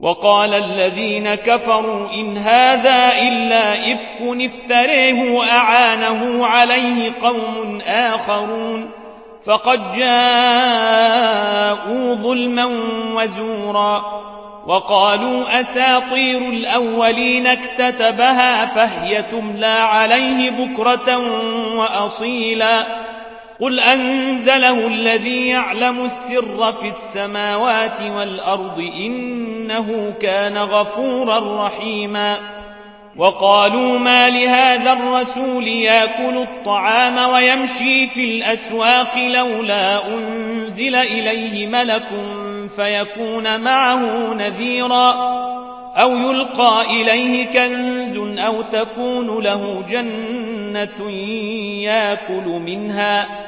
وقال الذين كفروا إن هذا إلا إفك افتريه وأعانه عليه قوم آخرون فقد جاءوا ظلما وزورا وقالوا أساطير الأولين اكتتبها فهي تملى عليه بكرة وأصيلا قل أنزله الذي يعلم السر في السماوات والأرض إنه كان غفورا رحيما وقالوا ما لهذا الرسول ياكل الطعام ويمشي في الأسواق لولا أنزل إليه ملك فيكون معه نذيرا أو يلقى إليه كنز أو تكون له جنة ياكل منها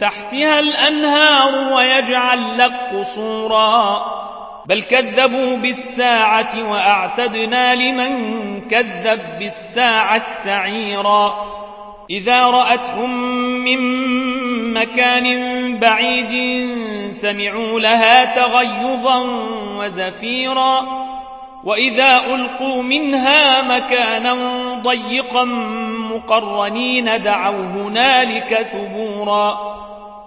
تحتها الأنهار ويجعل لك قصورا. بل كذبوا بالساعة وأعتدنا لمن كذب بالساعة السعيرا. إذا رأتهم من مكان بعيد سمعوا لها تغيظا وزفيرا. وإذا ألقوا منها مكانا ضيقا مقرنين دعوا هنالك ثبورا.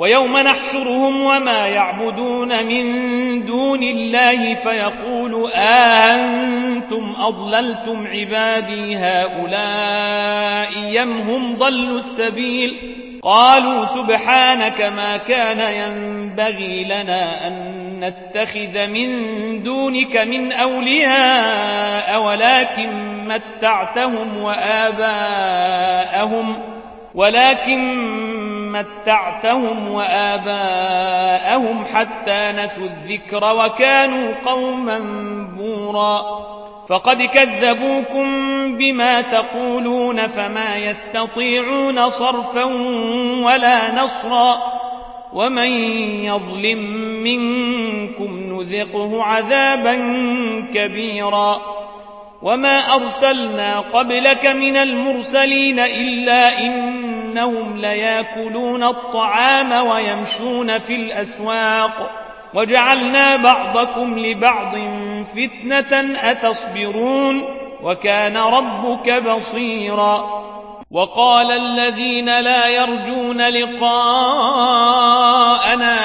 ويوم نحشرهم وما يعبدون من دون الله فيقول أنتم أضللتم عبادي هؤلاء يمهم ضلوا السبيل؟ قالوا سبحانك ما كان ينبغي لنا أن نتخذ من دونك من أولياء ولكن متعتهم وآباءهم ولكن متعتهم وآباءهم حتى نسوا الذكر وكانوا قوما بورا فقد كذبوكم بما تقولون فما يستطيعون صرفا ولا نصرا ومن يظلم منكم نذقه عذابا كبيرا وما أرسلنا قبلك من المرسلين إلا إنهم ليأكلون الطعام ويمشون في الأسواق. وجعلنا بعضكم لبعض فتنة أتصبرون. وكان ربك بصيرا. وقال الذين لا يرجون لقاءنا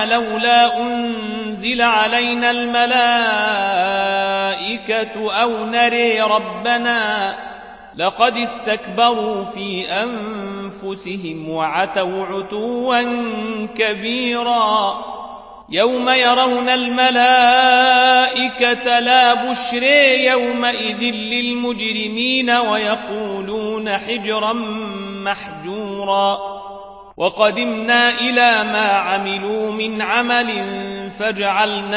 لولا أنزل علينا الملائكة أو نري ربنا لقد استكبروا في أنفسهم وعتوا عتوا كبيرا. يوم يرون الملائكة لا بشري يومئذ للمجرمين ويقولون حجرا محجورا. وقدمنا إلى ما عملوا من عمل فجعلناه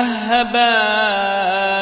هباء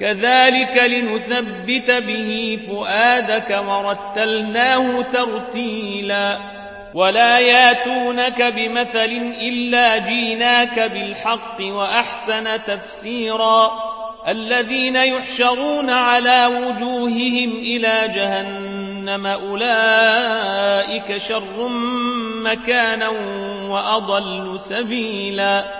كذلك لنثبت به فؤادك ورتلناه ترتيلا. ولا ياتونك بمثل إلا جيناك بالحق وأحسن تفسيرا. الذين يحشرون على وجوههم إلى جهنم أولئك شر مكانا وأضل سبيلا.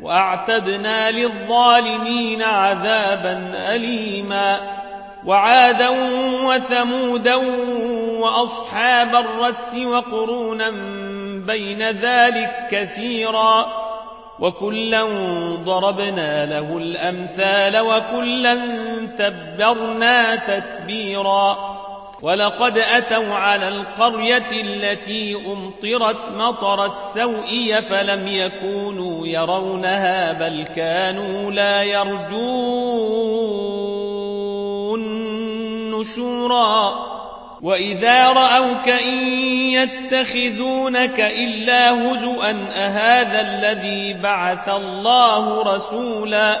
وأعتدنا للظالمين عذابا أليما وعادا وثمودا وأصحاب الرس وقرونا بين ذلك كثيرا وكلا ضربنا له الأمثال وكلا تبرنا تتبيرا ولقد أتوا على القرية التي أمطرت مطر السوء فلم يكونوا يرونها بل كانوا لا يرجون نشورا. وإذا رأوك إن يتخذونك إلا هزؤا أهذا الذي بعث الله رسولا؟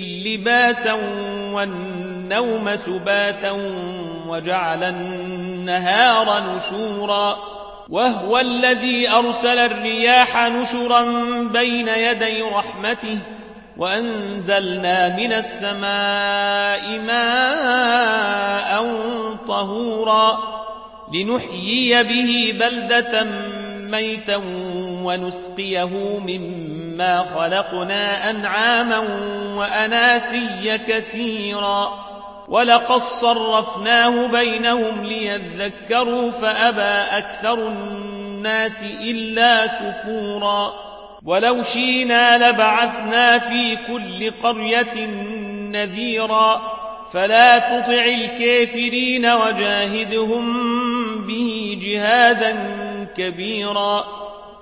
لباسا والنوم سباتا وجعل النهار نشورا وهو الذي أرسل الرياح نشرا بين يدي رحمته وأنزلنا من السماء ماء طهورا لنحيي به بلدة ميتا ونسقيه مما خلقنا أنعاما وأناسيا كثيرا ولقد صرفناه بينهم ليذكروا فأبى أكثر الناس إلا كفورا ولو شينا لبعثنا في كل قرية نذيرا فلا تطع الكافرين وجاهدهم به جهادا كبيرا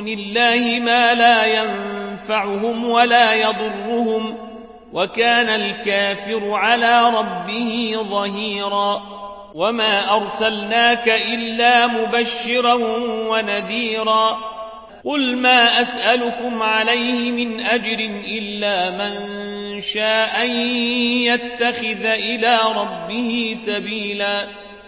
دون الله ما لا ينفعهم ولا يضرهم وكان الكافر على ربه ظهيرا وما أرسلناك إلا مبشرا ونذيرا قل ما أسألكم عليه من أجر إلا من شاء أن يتخذ إلى ربه سبيلا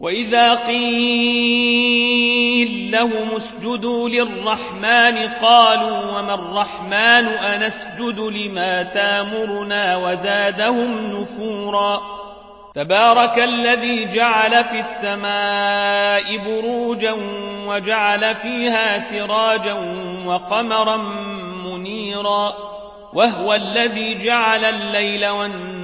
وإذا قيل لهم اسجدوا للرحمن قالوا وما الرحمن أنسجد لما تامرنا وزادهم نفورا تبارك الذي جعل في السماء بروجا وجعل فيها سراجا وقمرا منيرا وهو الذي جعل الليل والنهار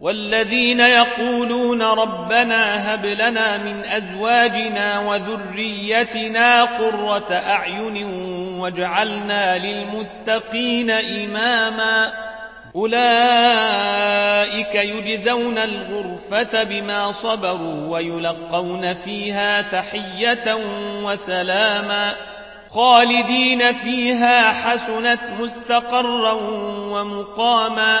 والذين يقولون ربنا هب لنا من أزواجنا وذريتنا قرة أعين واجعلنا للمتقين إماما أولئك يجزون الغرفة بما صبروا ويلقون فيها تحية وسلاما خالدين فيها حسنت مستقرا ومقاما